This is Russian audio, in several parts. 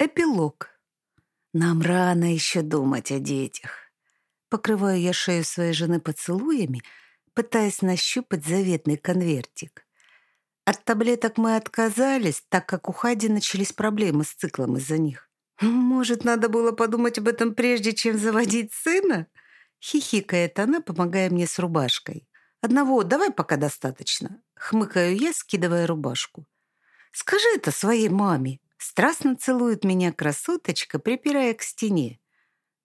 Эпилог. Нам рано еще думать о детях. Покрываю я шею своей жены поцелуями, пытаясь нащупать заветный конвертик. От таблеток мы отказались, так как у Хади начались проблемы с циклом из-за них. Может, надо было подумать об этом прежде, чем заводить сына? Хихикает она, помогая мне с рубашкой. Одного давай пока достаточно. Хмыкаю я, скидывая рубашку. Скажи это своей маме. Страстно целует меня красоточка, припирая к стене.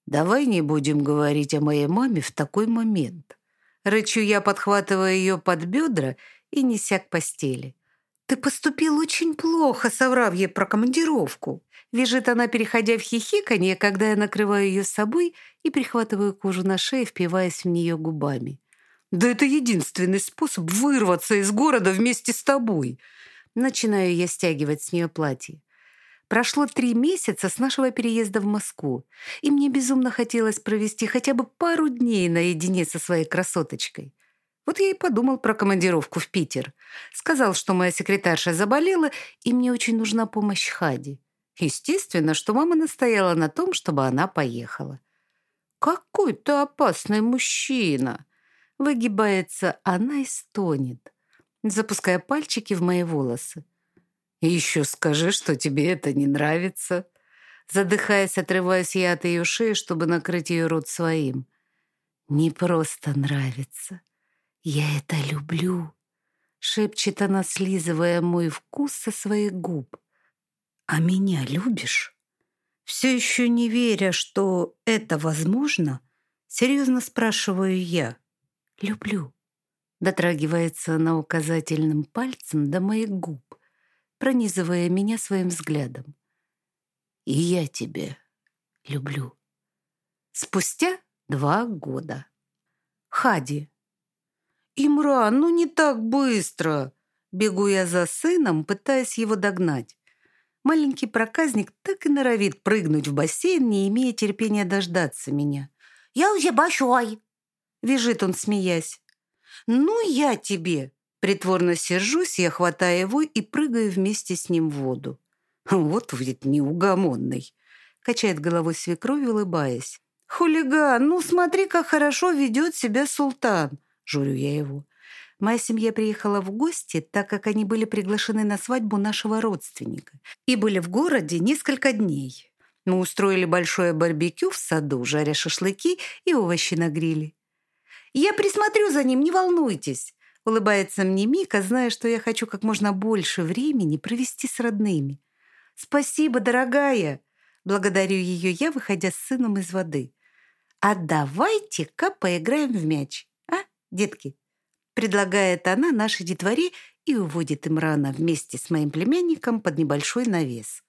«Давай не будем говорить о моей маме в такой момент». Рычу я, подхватывая ее под бедра и неся к постели. «Ты поступил очень плохо, соврав ей про командировку». Вяжет она, переходя в хихиканье, когда я накрываю ее собой и прихватываю кожу на шее, впиваясь в нее губами. «Да это единственный способ вырваться из города вместе с тобой!» Начинаю я стягивать с нее платье. Прошло три месяца с нашего переезда в Москву, и мне безумно хотелось провести хотя бы пару дней наедине со своей красоточкой. Вот я и подумал про командировку в Питер. Сказал, что моя секретарша заболела, и мне очень нужна помощь Хади. Естественно, что мама настояла на том, чтобы она поехала. «Какой ты опасный мужчина!» Выгибается она и стонет, запуская пальчики в мои волосы. «Еще скажи, что тебе это не нравится». Задыхаясь, отрываюсь я от ее шеи, чтобы накрыть ее рот своим. «Не просто нравится. Я это люблю», — шепчет она, слизывая мой вкус со своих губ. «А меня любишь?» Все еще не веря, что это возможно, серьезно спрашиваю я. «Люблю», — дотрагивается она указательным пальцем до моих губ пронизывая меня своим взглядом. «И я тебя люблю». Спустя два года. Хади. «Имран, ну не так быстро!» Бегу я за сыном, пытаясь его догнать. Маленький проказник так и норовит прыгнуть в бассейн, не имея терпения дождаться меня. «Я уже большой!» Вяжет он, смеясь. «Ну, я тебе!» Притворно сержусь, я хватаю его и прыгаю вместе с ним в воду. Вот ведь неугомонный. Качает головой свекровь, улыбаясь. «Хулиган, ну смотри, как хорошо ведет себя султан!» Журю я его. Моя семья приехала в гости, так как они были приглашены на свадьбу нашего родственника и были в городе несколько дней. Мы устроили большое барбекю в саду, жаря шашлыки и овощи на гриле. «Я присмотрю за ним, не волнуйтесь!» Улыбается мне Мика, зная, что я хочу как можно больше времени провести с родными. «Спасибо, дорогая!» Благодарю ее я, выходя с сыном из воды. «А давайте-ка поиграем в мяч, а, детки?» Предлагает она нашей детворе и уводит Имрана вместе с моим племянником под небольшой навес.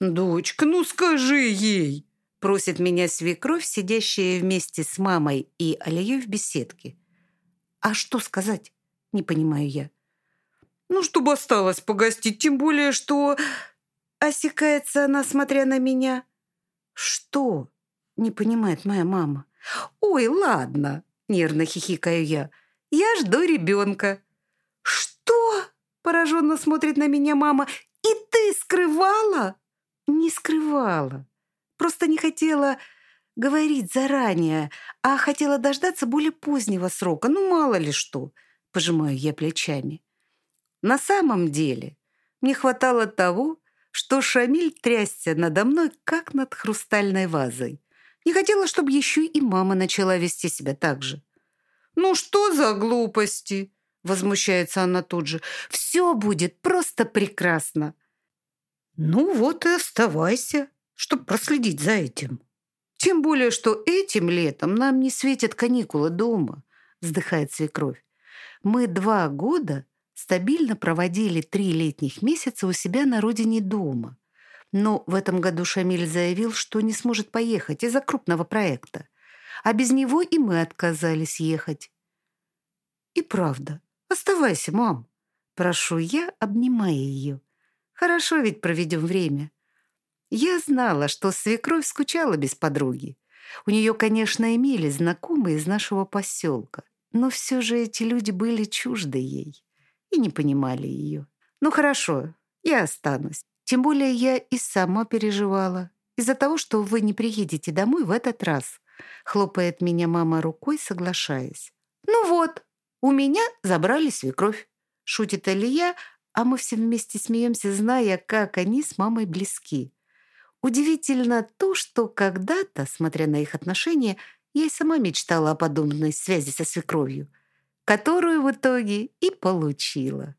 «Дочка, ну скажи ей!» Просит меня свекровь, сидящая вместе с мамой и Алией в беседке. «А что сказать?» Не понимаю я. Ну, чтобы осталось погостить, тем более, что... Осекается она, смотря на меня. Что? Не понимает моя мама. Ой, ладно, нервно хихикаю я. Я жду ребенка. Что? Пораженно смотрит на меня мама. И ты скрывала? Не скрывала. Просто не хотела говорить заранее, а хотела дождаться более позднего срока. Ну, мало ли что. Пожимаю я плечами. На самом деле мне хватало того, что Шамиль трясся надо мной, как над хрустальной вазой. Не хотела, чтобы еще и мама начала вести себя так же. «Ну что за глупости?» Возмущается она тут же. «Все будет просто прекрасно!» «Ну вот и оставайся, чтобы проследить за этим». «Тем более, что этим летом нам не светят каникулы дома», вздыхает свекровь. Мы два года стабильно проводили три летних месяца у себя на родине дома. Но в этом году Шамиль заявил, что не сможет поехать из-за крупного проекта. А без него и мы отказались ехать. И правда, оставайся, мам. Прошу я, обнимая ее. Хорошо ведь проведем время. Я знала, что свекровь скучала без подруги. У нее, конечно, имели знакомые из нашего поселка. Но все же эти люди были чужды ей и не понимали ее. «Ну хорошо, я останусь. Тем более я и сама переживала. Из-за того, что вы не приедете домой в этот раз. Хлопает меня мама рукой, соглашаясь. Ну вот, у меня забрали свекровь. Шутит Алия, а мы все вместе смеемся, зная, как они с мамой близки. Удивительно то, что когда-то, смотря на их отношения, я и сама мечтала о подобной связи со свекровью, которую в итоге и получила.